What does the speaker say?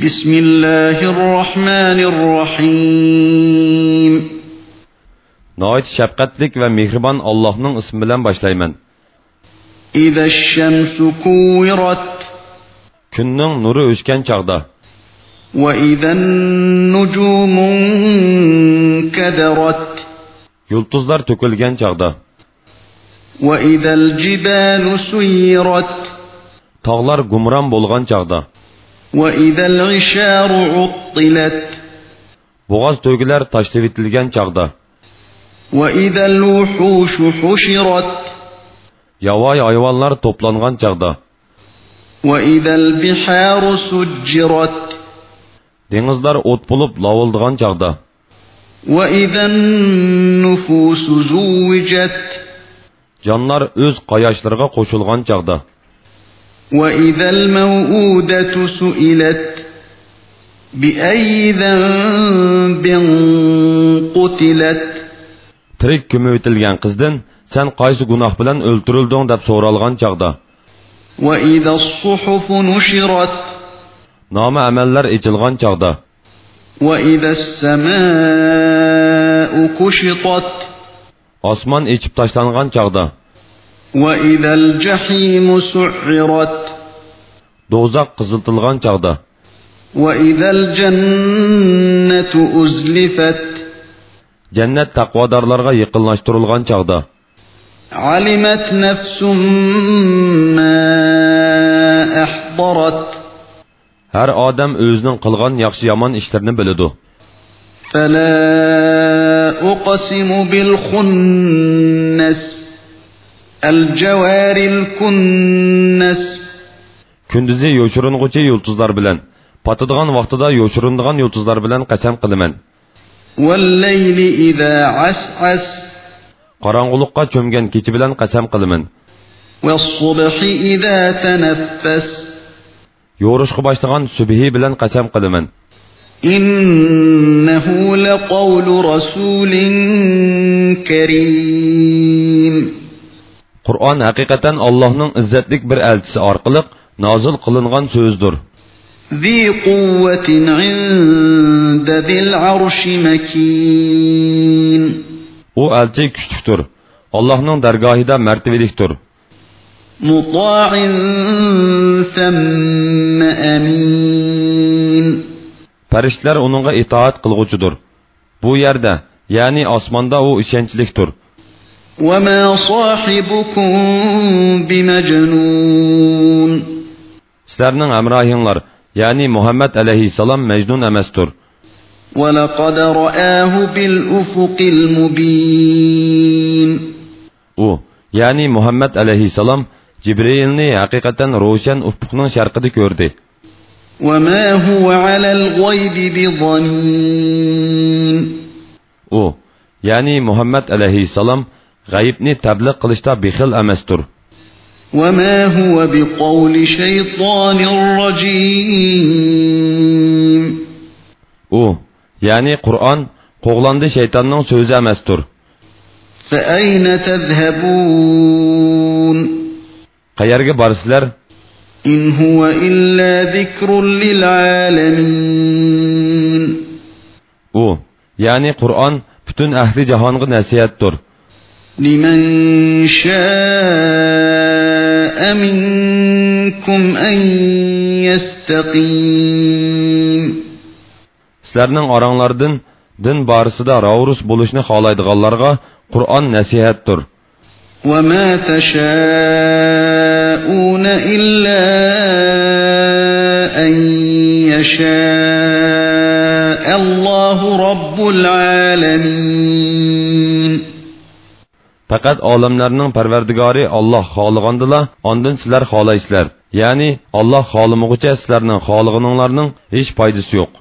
بسم الله الرحمن الرحيم Nəhayət şəfqətlik və mehriban Allah'ın ismi bilan başlayman. إذا الشمس كورت Kunning nuri o'chgan chaqda, وإذا النجوم انكدرت yulduzlar to'kilgan chaqda, وإذا الجبال سيرت tog'lar gumron bo'lgan chaqda, وإذا العشار عطلت bo'g'oz to'gilar tashlab etilgan chaqda, وإذا الوحوش حشرت yovvoyi hayvonlar to'plangan chaqda, وإذا البحار سجرت dengizlar o't bo'lib lovildigan chaqda, وإذا النفوس زوجت jonlar o'z qayoshlariga qo'shilgan chaqda, وإذا الموءودة سئلت بأي ذنب قتلت؟ ترك كموت الجان قصدن سن قايس جناح بلن ألترل دون دب سورة الغن جغدا وإذا الصحف نشرت؟ نام عمل لر إجلغن جغدا وإذا السماء كشطت؟ أسمان إجب تشتنغن جغدا وإذا الجحيم سعرت؟ do'zax qiziltilgan chaqda, وإذا الجنة أزلفت jannat taqvodorlarga yaqinlashtirilgan chaqda, علمت نفس ما أحضرت har odam o'zining qilgan yaxshi yomon ishlarini biladi. فلا أقسم بالخنس الجوار الكنس kunduzi yo'shiring'uchi yulduzlar bilan والليل إذا qasam qilaman والصبح إذا تنفس إنه لقول رسول كريم nozil qilingan so'zdir ذي قوة عند ذي العرش مكين u elchi kuchlikdir allohning dargohida martabalikdir مطاع ثم أمين farishtalar uningga itoat qilg'uchidir bu yerda ya'ni osmonda u ishonchlikdir وما صاحبكم بمجنون sizlarning hamrohinglar ya'ni muhammad alayhissalom majnun emasdir ولقد رآه بالأفق المبين u ya'ni muhammad alayhissalom jibrilni haqiqatan ro'shan ufqning sharqida ko'rdi وما هو على الغيب بضنين u ya'ni muhammad alayhissalom g'ayibni tabliq qilishda bexil emasdir وما هو بقول شيطان الرجيم أو يعني قران قوغلاندى شيطاننىڭ سۆزى ئەمەستۇر فأين تذهبون? قيرغى بارسلر إن هو إلا ذكر للعالمين. أو يعني قران پۈتۈن ئەھلى جاھانغا نەسىھەتتۇر لمن شاء منكم أن يستقيم sizlarning oranglardan din borasida ravrus bo'lishni xohlaydiganlarga qur'on nasihatdir وما تشاءون إلا أن يشاء الله رب العالمين faqat olamlarning parvardigori olloh xohlagandila ondan sizlar xohlaysizlar. Ya'ni olloh xohlamag'ucha sizlarning xohlaganinglarning hech foydasi yo'q.